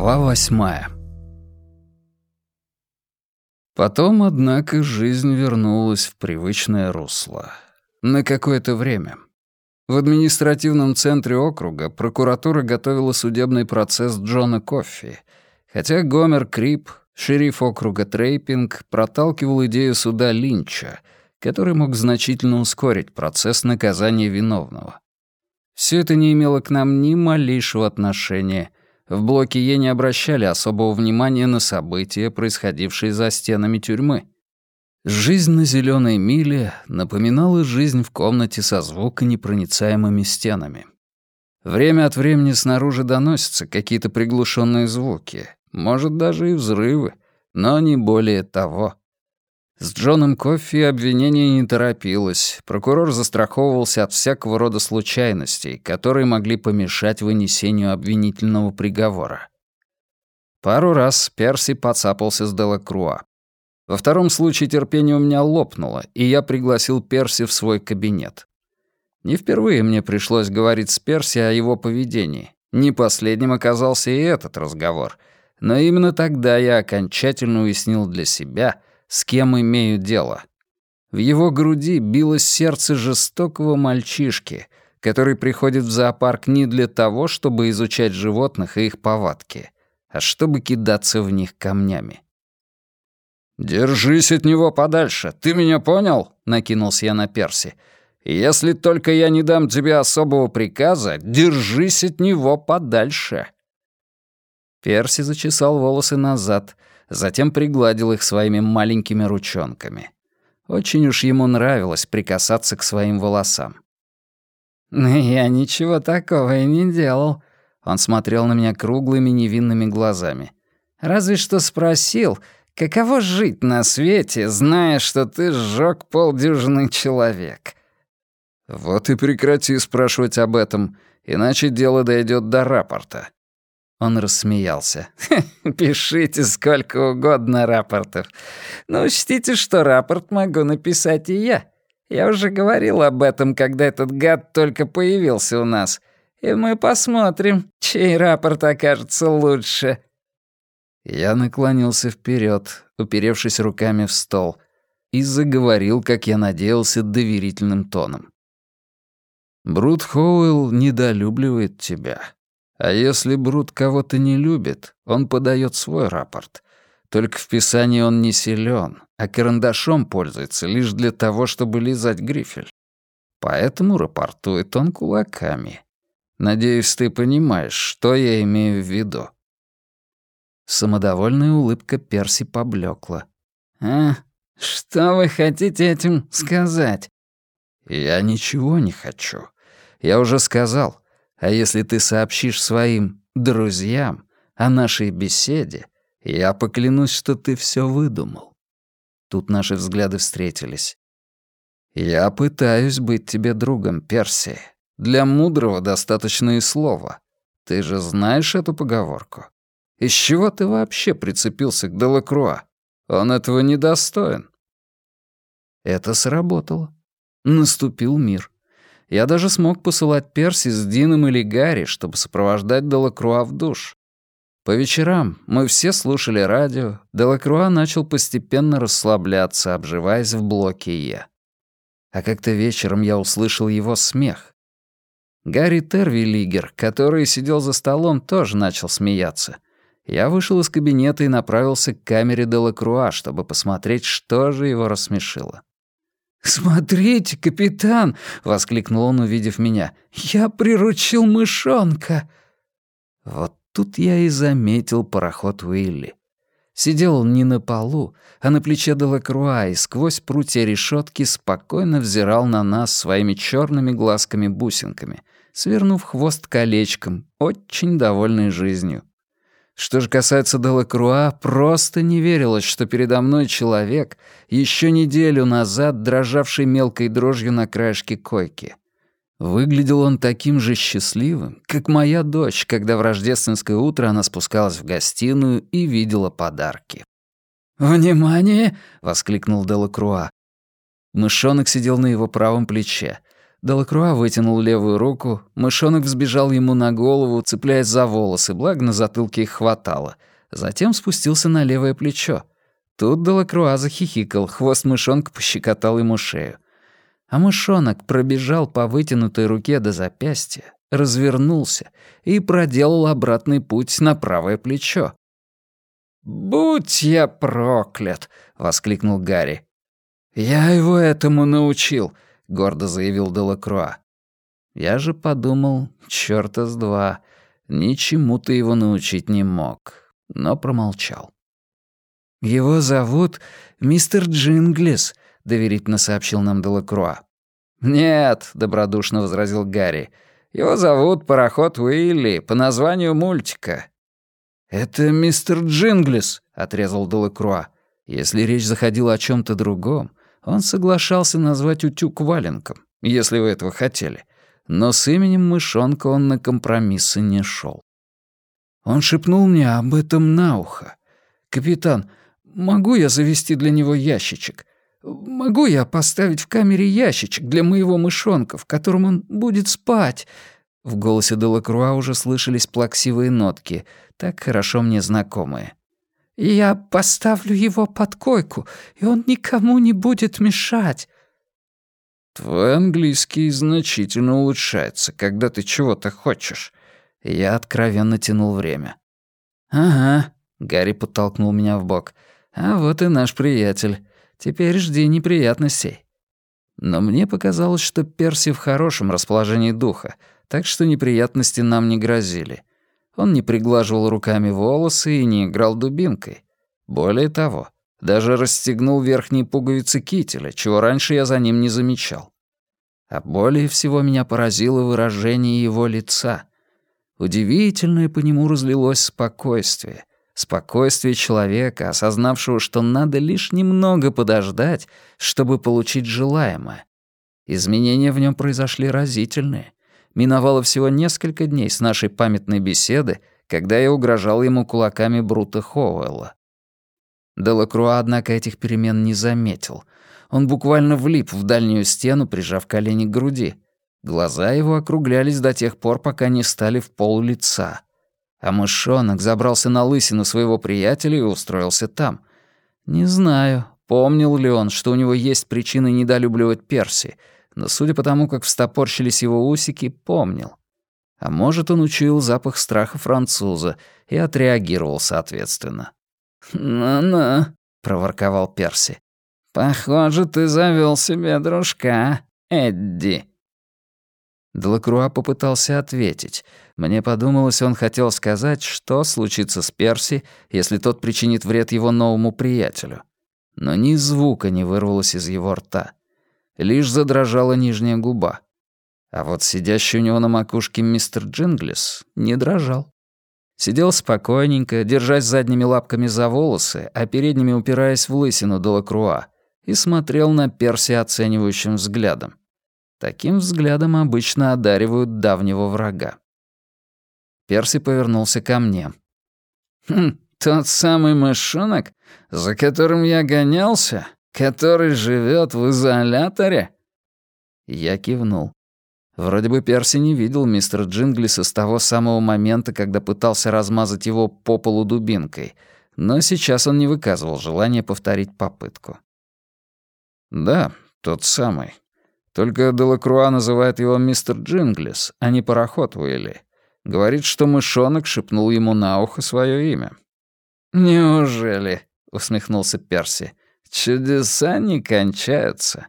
Глава восьмая Потом, однако, жизнь вернулась в привычное русло. На какое-то время. В административном центре округа прокуратура готовила судебный процесс Джона Коффи, хотя Гомер Крип, шериф округа Трейпинг, проталкивал идею суда Линча, который мог значительно ускорить процесс наказания виновного. Все это не имело к нам ни малейшего отношения — в блоке Е не обращали особого внимания на события, происходившие за стенами тюрьмы. Жизнь на зеленой миле напоминала жизнь в комнате со звуконепроницаемыми стенами. Время от времени снаружи доносятся какие-то приглушенные звуки, может, даже и взрывы, но не более того. С Джоном Коффи обвинение не торопилось. Прокурор застраховывался от всякого рода случайностей, которые могли помешать вынесению обвинительного приговора. Пару раз Перси подцапался с Делакруа. Во втором случае терпение у меня лопнуло, и я пригласил Перси в свой кабинет. Не впервые мне пришлось говорить с Перси о его поведении. Не последним оказался и этот разговор. Но именно тогда я окончательно уяснил для себя — с кем имею дело. В его груди билось сердце жестокого мальчишки, который приходит в зоопарк не для того, чтобы изучать животных и их повадки, а чтобы кидаться в них камнями. «Держись от него подальше, ты меня понял?» — накинулся я на Перси. «Если только я не дам тебе особого приказа, держись от него подальше». Перси зачесал волосы назад — затем пригладил их своими маленькими ручонками. Очень уж ему нравилось прикасаться к своим волосам. «Я ничего такого и не делал», — он смотрел на меня круглыми невинными глазами. «Разве что спросил, каково жить на свете, зная, что ты сжёг полдюжины человек?» «Вот и прекрати спрашивать об этом, иначе дело дойдет до рапорта. Он рассмеялся. «Пишите сколько угодно рапортов. Но учтите, что рапорт могу написать и я. Я уже говорил об этом, когда этот гад только появился у нас. И мы посмотрим, чей рапорт окажется лучше». Я наклонился вперед, уперевшись руками в стол, и заговорил, как я надеялся, доверительным тоном. «Брут Хоуэлл недолюбливает тебя. А если Брут кого-то не любит, он подает свой рапорт. Только в писании он не силен, а карандашом пользуется лишь для того, чтобы лизать грифель. Поэтому рапортует он кулаками. Надеюсь, ты понимаешь, что я имею в виду. Самодовольная улыбка Перси поблекла. «А, что вы хотите этим сказать?» «Я ничего не хочу. Я уже сказал, а если ты сообщишь своим друзьям о нашей беседе, я поклянусь, что ты все выдумал. Тут наши взгляды встретились. Я пытаюсь быть тебе другом, Перси. Для мудрого достаточно и слова. Ты же знаешь эту поговорку. Из чего ты вообще прицепился к Делакруа? Он этого не достоин. Это сработало. Наступил мир. Я даже смог посылать Перси с Дином или Гарри, чтобы сопровождать Делакруа в душ. По вечерам мы все слушали радио, Делакруа начал постепенно расслабляться, обживаясь в блоке Е. А как-то вечером я услышал его смех. Гарри Тервилигер, который сидел за столом, тоже начал смеяться. Я вышел из кабинета и направился к камере Делакруа, чтобы посмотреть, что же его рассмешило. «Смотрите, капитан!» — воскликнул он, увидев меня. «Я приручил мышонка!» Вот тут я и заметил пароход Уилли. Сидел он не на полу, а на плече Делакруа и сквозь прутья решетки спокойно взирал на нас своими черными глазками-бусинками, свернув хвост колечком, очень довольный жизнью. Что же касается Делакруа, просто не верилось, что передо мной человек, еще неделю назад дрожавший мелкой дрожью на краешке койки. Выглядел он таким же счастливым, как моя дочь, когда в рождественское утро она спускалась в гостиную и видела подарки. «Внимание!» — воскликнул Делакруа. Мышонок сидел на его правом плече. Делакруа вытянул левую руку, мышонок взбежал ему на голову, цепляясь за волосы, благо на затылке их хватало. Затем спустился на левое плечо. Тут Делакруа захихикал, хвост мышонка пощекотал ему шею. А мышонок пробежал по вытянутой руке до запястья, развернулся и проделал обратный путь на правое плечо. «Будь я проклят!» — воскликнул Гарри. «Я его этому научил», — гордо заявил Делакруа. Я же подумал, чёрта с два, ничему ты его научить не мог, но промолчал. «Его зовут мистер Джинглис», — доверительно сообщил нам Делакруа. «Нет», — добродушно возразил Гарри, — «его зовут Пароход Уилли по названию мультика». «Это мистер Джинглис», — отрезал Делакруа. Если речь заходила о чем то другом, он соглашался назвать утюг валенком, если вы этого хотели. Но с именем мышонка он на компромиссы не шел. Он шепнул мне об этом на ухо. «Капитан, могу я завести для него ящичек? Могу я поставить в камере ящичек для моего мышонка, в котором он будет спать?» В голосе Делакруа уже слышались плаксивые нотки, так хорошо мне знакомые. «Я поставлю его под койку, и он никому не будет мешать». «Твой английский значительно улучшается, когда ты чего-то хочешь». Я откровенно тянул время. «Ага», — Гарри подтолкнул меня в бок. «А вот и наш приятель. Теперь жди неприятностей». Но мне показалось, что Перси в хорошем расположении духа, так что неприятности нам не грозили. Он не приглаживал руками волосы и не играл дубинкой. Более того, даже расстегнул верхние пуговицы кителя, чего раньше я за ним не замечал. А более всего меня поразило выражение его лица. Удивительное по нему разлилось спокойствие. Спокойствие человека, осознавшего, что надо лишь немного подождать, чтобы получить желаемое. Изменения в нем произошли разительные. Миновало всего несколько дней с нашей памятной беседы, когда я угрожал ему кулаками Брута Хоуэлла. Делакруа, однако, этих перемен не заметил. Он буквально влип в дальнюю стену, прижав колени к груди. Глаза его округлялись до тех пор, пока не стали в пол лица. А мышонок забрался на лысину своего приятеля и устроился там. Не знаю, помнил ли он, что у него есть причины недолюбливать Перси, но судя по тому, как встопорщились его усики, помнил. А может, он учуял запах страха француза и отреагировал соответственно. «Ну-ну», — проворковал Перси. «Похоже, ты завёл себе дружка, Эдди». Делакруа попытался ответить. Мне подумалось, он хотел сказать, что случится с Перси, если тот причинит вред его новому приятелю. Но ни звука не вырвалось из его рта лишь задрожала нижняя губа. А вот сидящий у него на макушке мистер Джинглис не дрожал. Сидел спокойненько, держась задними лапками за волосы, а передними упираясь в лысину Делакруа, и смотрел на Перси оценивающим взглядом. Таким взглядом обычно одаривают давнего врага. Перси повернулся ко мне. «Хм, тот самый мышонок, за которым я гонялся?» Который живет в изоляторе?» Я кивнул. Вроде бы Перси не видел мистера Джинглиса с того самого момента, когда пытался размазать его по полу дубинкой, но сейчас он не выказывал желания повторить попытку. «Да, тот самый. Только Делакруа называет его мистер Джинглис, а не пароход Уилли. Говорит, что мышонок шепнул ему на ухо свое имя». «Неужели?» — усмехнулся Перси. Чудеса не кончаются.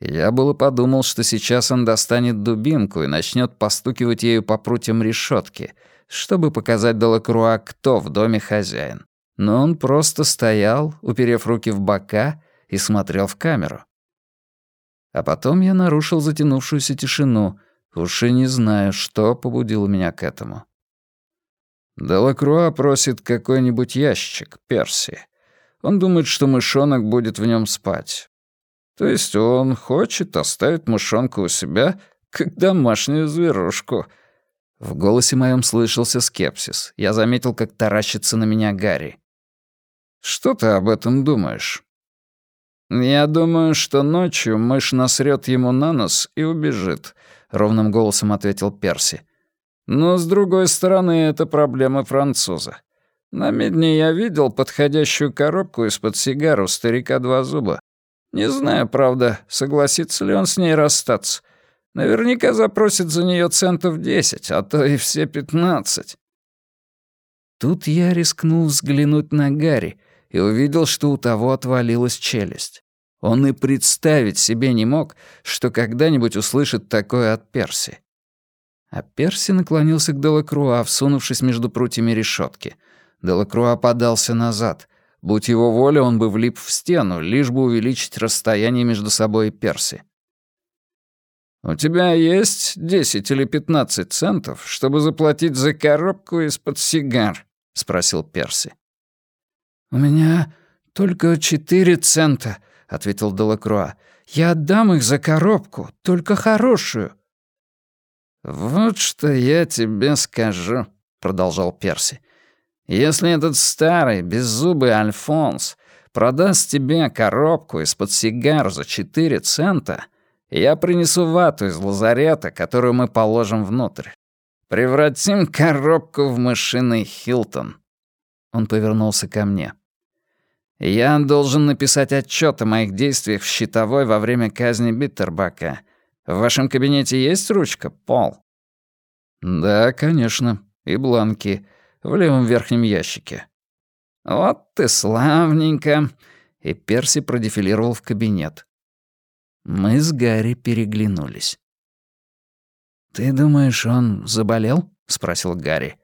Я было подумал, что сейчас он достанет дубинку и начнет постукивать ею по прутьям решетки, чтобы показать Делакруа, кто в доме хозяин. Но он просто стоял, уперев руки в бока, и смотрел в камеру. А потом я нарушил затянувшуюся тишину, уж и не знаю, что побудило меня к этому. «Делакруа просит какой-нибудь ящик, Перси. Он думает, что мышонок будет в нем спать. То есть он хочет оставить мышонка у себя, как домашнюю зверушку. В голосе моем слышался скепсис. Я заметил, как таращится на меня Гарри. «Что ты об этом думаешь?» «Я думаю, что ночью мышь насрет ему на нос и убежит», — ровным голосом ответил Перси. «Но, с другой стороны, это проблема француза. На медне я видел подходящую коробку из-под сигар у старика Два Зуба. Не знаю, правда, согласится ли он с ней расстаться. Наверняка запросит за нее центов десять, а то и все пятнадцать». Тут я рискнул взглянуть на Гарри и увидел, что у того отвалилась челюсть. Он и представить себе не мог, что когда-нибудь услышит такое от Перси. А Перси наклонился к Делакруа, всунувшись между прутьями решетки. Делакруа подался назад. Будь его воля, он бы влип в стену, лишь бы увеличить расстояние между собой и Перси. «У тебя есть десять или пятнадцать центов, чтобы заплатить за коробку из-под сигар?» — спросил Перси. «У меня только четыре цента», — ответил Делакруа. «Я отдам их за коробку, только хорошую». «Вот что я тебе скажу», — продолжал Перси. «Если этот старый, беззубый Альфонс продаст тебе коробку из-под сигар за четыре цента, я принесу вату из лазарета, которую мы положим внутрь. Превратим коробку в мышиный Хилтон». Он повернулся ко мне. «Я должен написать отчет о моих действиях в щитовой во время казни Биттербака. В вашем кабинете есть ручка, Пол?» «Да, конечно. И бланки. В левом верхнем ящике». «Вот ты славненько!» И Перси продефилировал в кабинет. Мы с Гарри переглянулись. «Ты думаешь, он заболел?» — спросил Гарри.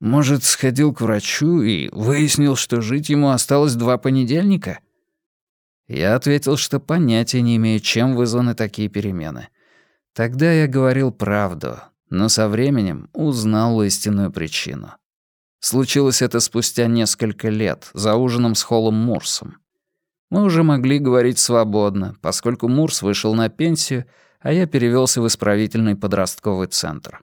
«Может, сходил к врачу и выяснил, что жить ему осталось два понедельника?» Я ответил, что понятия не имею, чем вызваны такие перемены. Тогда я говорил правду, но со временем узнал истинную причину. Случилось это спустя несколько лет, за ужином с Холлом Мурсом. Мы уже могли говорить свободно, поскольку Мурс вышел на пенсию, а я перевелся в исправительный подростковый центр.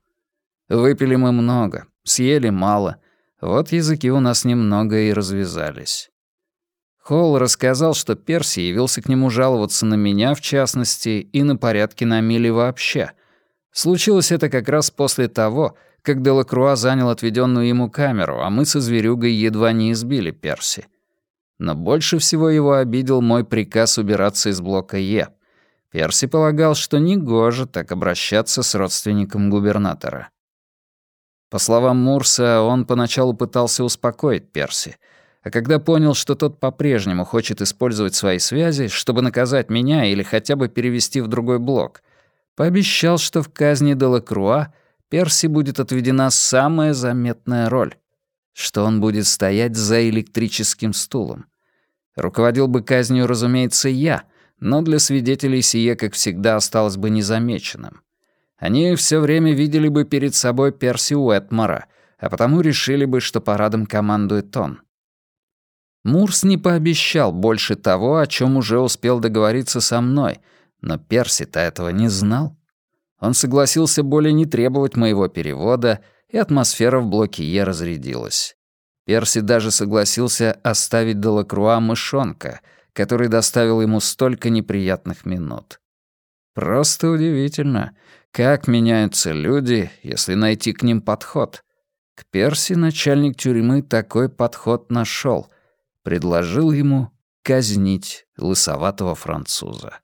Выпили мы много, съели мало, вот языки у нас немного и развязались. Холл рассказал, что Перси явился к нему жаловаться на меня, в частности, и на порядки на миле вообще — Случилось это как раз после того, как Делакруа занял отведенную ему камеру, а мы со зверюгой едва не избили Перси. Но больше всего его обидел мой приказ убираться из блока Е. Перси полагал, что негоже так обращаться с родственником губернатора. По словам Мурса, он поначалу пытался успокоить Перси, а когда понял, что тот по-прежнему хочет использовать свои связи, чтобы наказать меня или хотя бы перевести в другой блок — пообещал, что в казни Делакруа Перси будет отведена самая заметная роль, что он будет стоять за электрическим стулом. Руководил бы казнью, разумеется, я, но для свидетелей сие, как всегда, осталось бы незамеченным. Они все время видели бы перед собой Перси Уэтмора, а потому решили бы, что парадом командует он. Мурс не пообещал больше того, о чем уже успел договориться со мной — но Перси-то этого не знал. Он согласился более не требовать моего перевода, и атмосфера в блоке Е разрядилась. Перси даже согласился оставить Делакруа мышонка, который доставил ему столько неприятных минут. Просто удивительно, как меняются люди, если найти к ним подход. К Перси начальник тюрьмы такой подход нашел, предложил ему казнить лысоватого француза.